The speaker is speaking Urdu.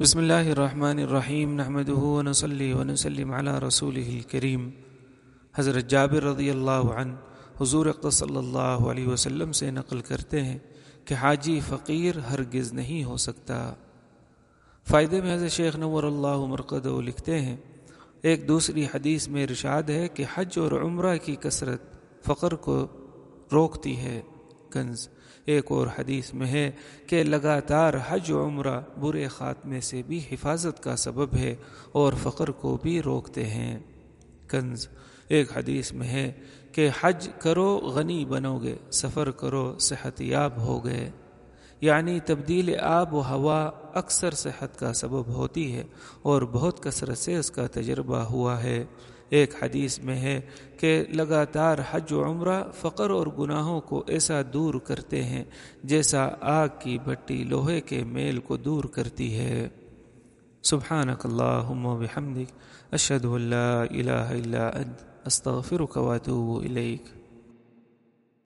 بسم اللہ الرحمن الرحیم نحمد ونصلی ونسلم علی رسول کریم حضرت جابر رضی اللہ عنہ حضور صلی اللہ علیہ وسلم سے نقل کرتے ہیں کہ حاجی فقیر ہرگز نہیں ہو سکتا۔ فائدے میں حضرت شیخ نور اللہ مرقد لکھتے ہیں، ایک دوسری حدیث میں ارشاد ہے کہ حج اور عمرہ کی کثرت فقر کو روکتی ہے۔ کنز۔ ایک اور حدیث میں ہے کہ لگاتار حج و عمرہ برے خاتمے سے بھی حفاظت کا سبب ہے اور فقر کو بھی روکتے ہیں۔ کنز۔ ایک حدیث میں ہے کہ حج کرو، غنی بنو گے، سفر کرو، صحت یاب ہو گئے۔ یعنی تبدیل آب و ہوا اکثر صحت کا سبب ہوتی ہے اور بہت کثرت سے اس کا تجربہ ہوا ہے۔ ایک حدیث میں ہے کہ لگاتار حج و عمرہ فقر اور گناہوں کو ایسا دور کرتے ہیں جیسا آگ کی بھٹی لوہے کے میل کو دور کرتی ہے۔ سبحانک اللہم و بحمدک اشہد اللہ الہ الا انت، استغفرک واتوب الیک۔